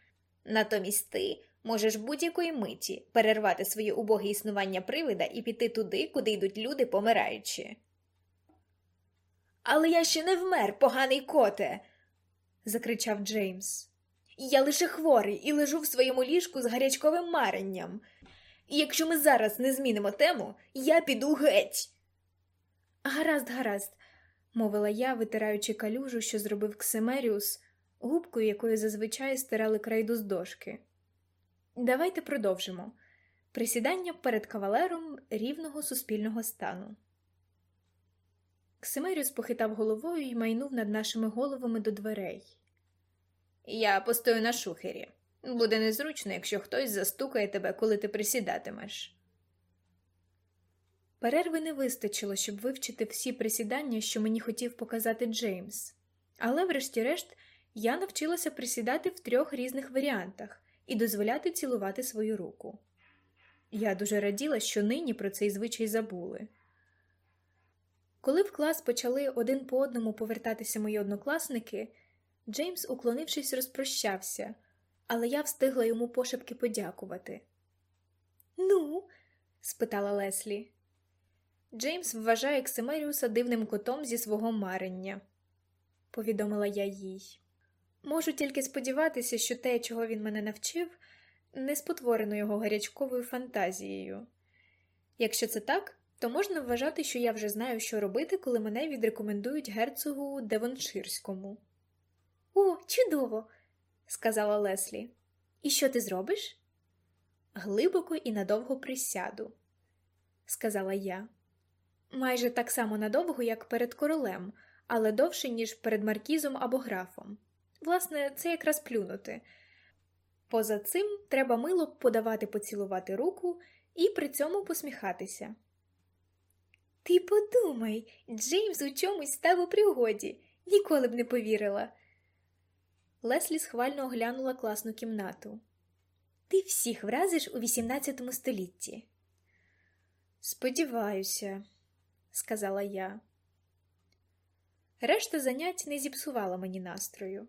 Натомість ти можеш будь-якої миті перервати своє убоге існування привида і піти туди, куди йдуть люди, помираючи. Але я ще не вмер, поганий коте. закричав Джеймс. Я лише хворий і лежу в своєму ліжку з гарячковим маренням. І якщо ми зараз не змінимо тему, я піду геть. Гаразд, гаразд, мовила я, витираючи калюжу, що зробив Ксимеріус, губкою якою зазвичай стирали крайду з дошки. Давайте продовжимо. Присідання перед кавалером рівного суспільного стану. Ксимеріус похитав головою і майнув над нашими головами до дверей. Я постою на шухері. Буде незручно, якщо хтось застукає тебе, коли ти присідатимеш. Перерви не вистачило, щоб вивчити всі присідання, що мені хотів показати Джеймс. Але, врешті-решт, я навчилася присідати в трьох різних варіантах і дозволяти цілувати свою руку. Я дуже раділа, що нині про цей звичай забули. Коли в клас почали один по одному повертатися мої однокласники, Джеймс, уклонившись, розпрощався, але я встигла йому пошепки подякувати. Ну? спитала Леслі. Джеймс вважає Ксимеріуса дивним котом зі свого марення, повідомила я їй. Можу тільки сподіватися, що те, чого він мене навчив, не спотворено його гарячковою фантазією. Якщо це так, то можна вважати, що я вже знаю, що робити, коли мене відрекомендують герцогу Девонширському. О, чудово, сказала Леслі. І що ти зробиш? Глибоко і надовго присяду, сказала я. Майже так само надовго, як перед королем, але довше, ніж перед маркізом або графом. Власне, це якраз плюнути. Поза цим треба мило подавати поцілувати руку і при цьому посміхатися. Ти подумай, Джеймс у чомусь став у пригоді, ніколи б не повірила. Леслі схвально оглянула класну кімнату. Ти всіх вразиш у XVIII столітті. Сподіваюся, сказала я. Решта занять не зіпсувала мені настрою.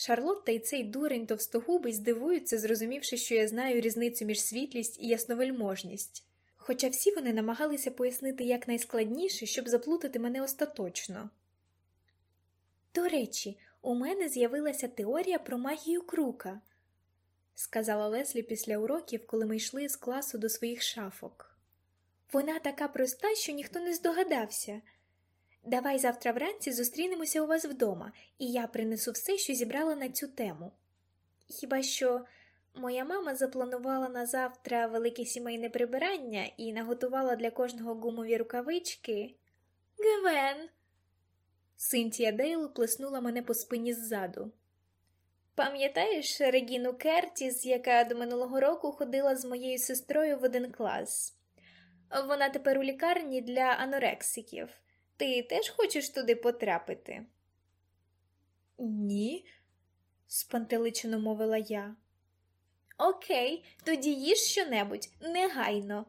Шарлотта і цей дурень товстогубий здивуються, зрозумівши, що я знаю різницю між світлість і ясновельможність, хоча всі вони намагалися пояснити якнайскладніше, щоб заплутати мене остаточно. До речі, у мене з'явилася теорія про магію крука, сказала Леслі після уроків, коли ми йшли з класу до своїх шафок. Вона така проста, що ніхто не здогадався. Давай завтра вранці зустрінемося у вас вдома, і я принесу все, що зібрала на цю тему. Хіба що моя мама запланувала на завтра велике сімейне прибирання і наготувала для кожного гумові рукавички. Гвен. Синтія Дейл плеснула мене по спині ззаду. Пам'ятаєш Регіну Кертіс, яка до минулого року ходила з моєю сестрою в один клас? Вона тепер у лікарні для анорексиків. Ти теж хочеш туди потрапити? Ні, спантеличено мовила я. Окей, тоді їж щонебудь, негайно.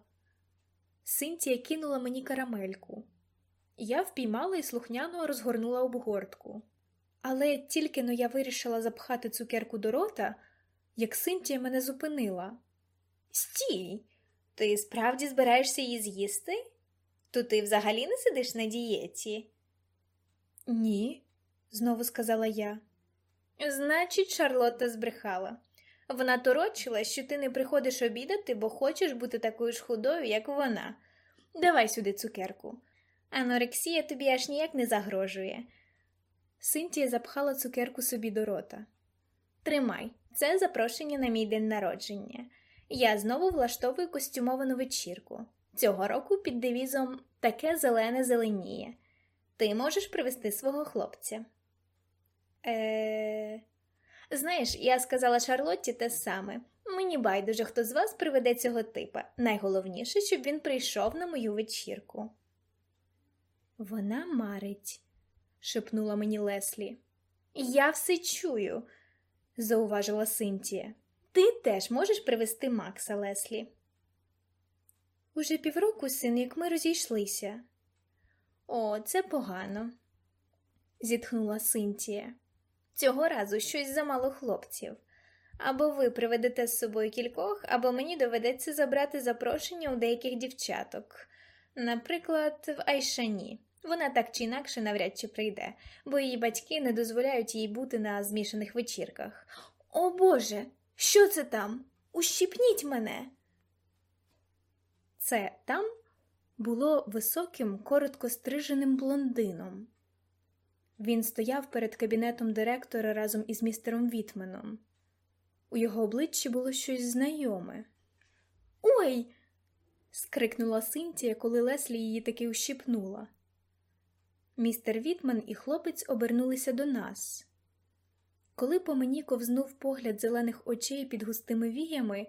Синтія кинула мені карамельку. Я впіймала і слухняно розгорнула обгортку. Але тільки но я вирішила запхати цукерку до рота, як Синтія мене зупинила. Стій, ти справді збираєшся її з'їсти? То ти взагалі не сидиш на дієті? Ні, знову сказала я. Значить, Шарлотта збрехала. Вона торочила, що ти не приходиш обідати, бо хочеш бути такою ж худою, як вона. Давай сюди цукерку. Анорексія тобі аж ніяк не загрожує. Синтія запхала цукерку собі до рота. Тримай, це запрошення на мій день народження. Я знову влаштовую костюмовану вечірку. Цього року під девізом таке зелене зеленіє. Ти можеш привести свого хлопця. Е... Знаєш, я сказала Шарлотті те саме. Мені байдуже, хто з вас приведе цього типа. Найголовніше, щоб він прийшов на мою вечірку. Вона марить, шепнула мені Леслі. Я все чую, зауважила Синтія. Ти теж можеш привезти Макса Леслі. Уже півроку, син, як ми розійшлися. О, це погано, зітхнула Синтія. Цього разу щось замало хлопців. Або ви приведете з собою кількох, або мені доведеться забрати запрошення у деяких дівчаток. Наприклад, в Айшані. Вона так чи інакше навряд чи прийде, бо її батьки не дозволяють їй бути на змішаних вечірках. О Боже, що це там? Ущипніть мене. Це там було високим, коротко стриженим блондином. Він стояв перед кабінетом директора разом із містером Вітменом. У його обличчі було щось знайоме. Ой. скрикнула Синтія, коли Леслі її таки ущипнула. Містер Вітмен і хлопець обернулися до нас. Коли по мені ковзнув погляд зелених очей під густими віями,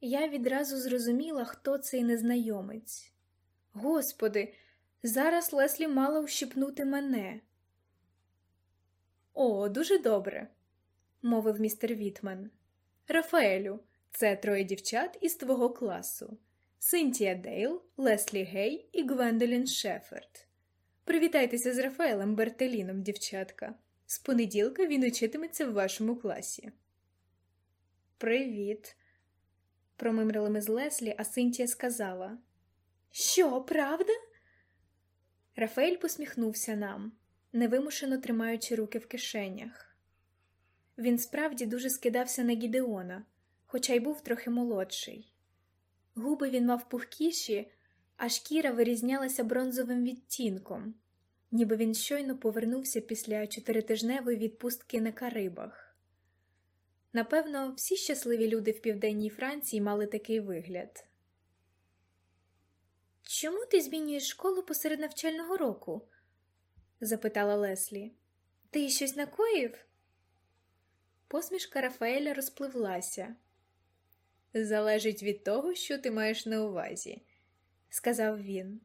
я відразу зрозуміла, хто цей незнайомець. Господи, зараз Леслі мала вщипнути мене. О, дуже добре, мовив містер Вітмен. Рафаелю, це троє дівчат із твого класу: Синтія Дейл, Леслі Гей і Гвендолін Шеферд. Привітайтеся з Рафаелем Бертеліном, дівчатка. З понеділка він учитиметься в вашому класі. Привіт, промимрили ми з Леслі, а Синтія сказала. Що, правда? Рафаель посміхнувся нам, невимушено тримаючи руки в кишенях. Він справді дуже скидався на Гідеона, хоча й був трохи молодший. Губи він мав пухкіші, а шкіра вирізнялася бронзовим відтінком, ніби він щойно повернувся після чотиритижневої відпустки на Карибах. Напевно, всі щасливі люди в південній Франції мали такий вигляд. Чому ти змінюєш школу посеред навчального року? запитала Леслі. Ти щось накоїв? Посмішка Рафаеля розпливлася. Залежить від того, що ти маєш на увазі, сказав він.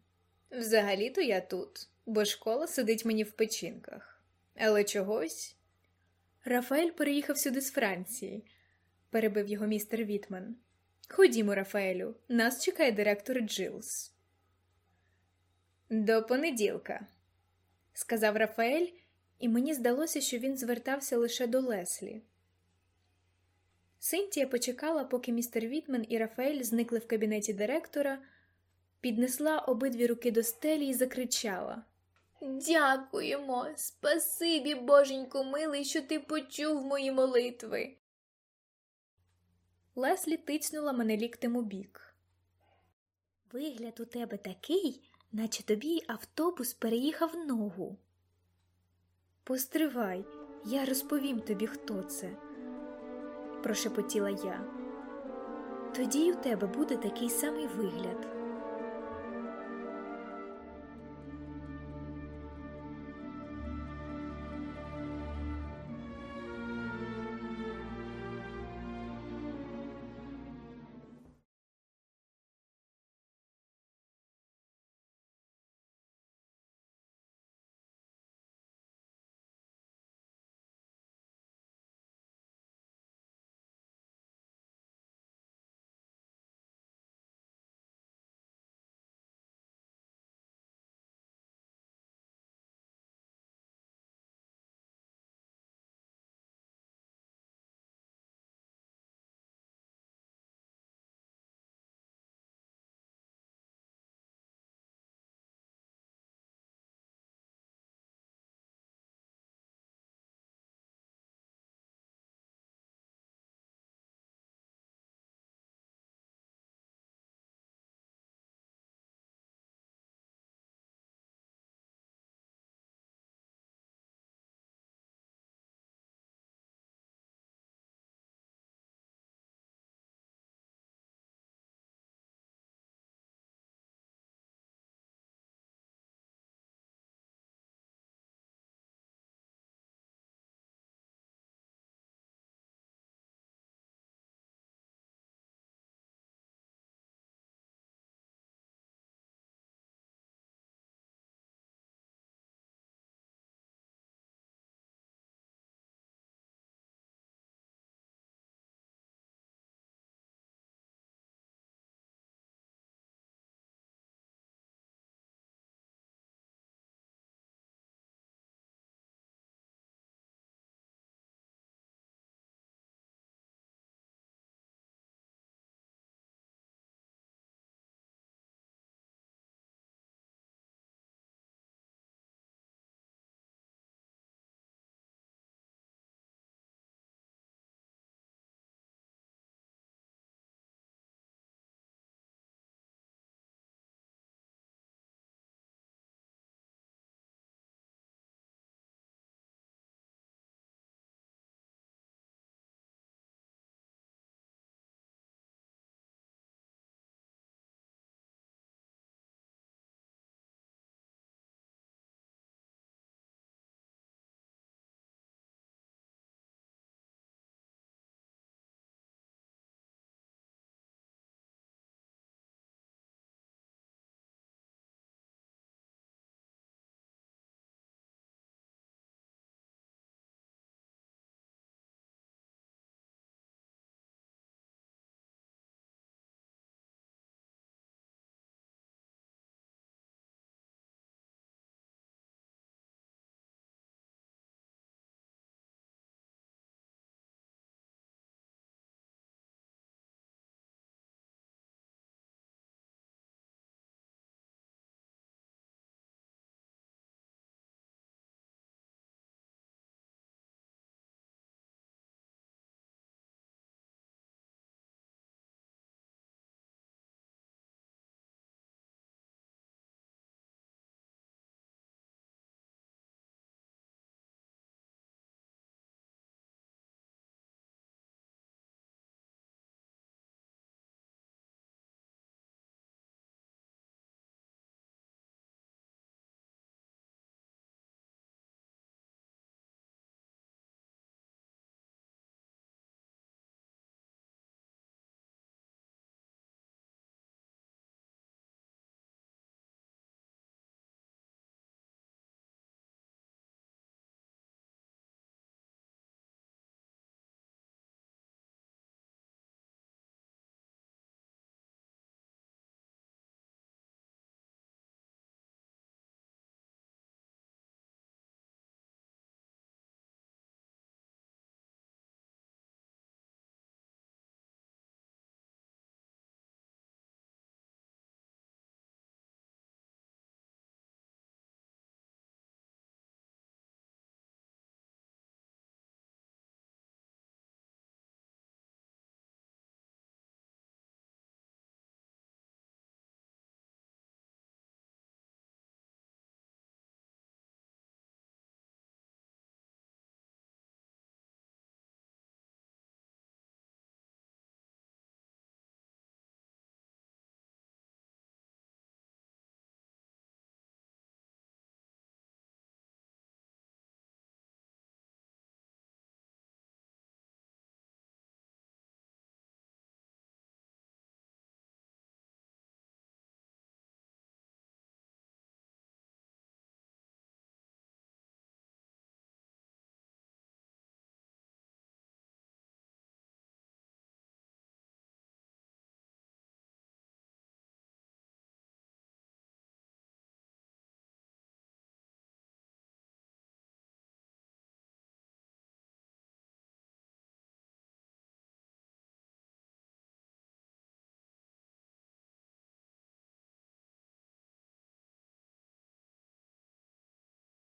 Взагалі-то я тут, бо школа сидить мені в печінках. Але чогось. Рафаель переїхав сюди з Франції, перебив його містер Вітман. Ходімо, Рафаелю, нас чекає директор Джилс. До понеділка, сказав Рафаель, і мені здалося, що він звертався лише до Леслі. Синтія почекала, поки містер Вітмен і Рафаель зникли в кабінеті директора, піднесла обидві руки до стелі і закричала Дякуємо, спасибі, боженьку милий, що ти почув мої молитви. Леслі тицнула мене ліктем у бік. Вигляд у тебе такий, наче тобі автобус переїхав ногу. Постривай, я розповім тобі, хто це, прошепотіла я. Тоді й у тебе буде такий самий вигляд.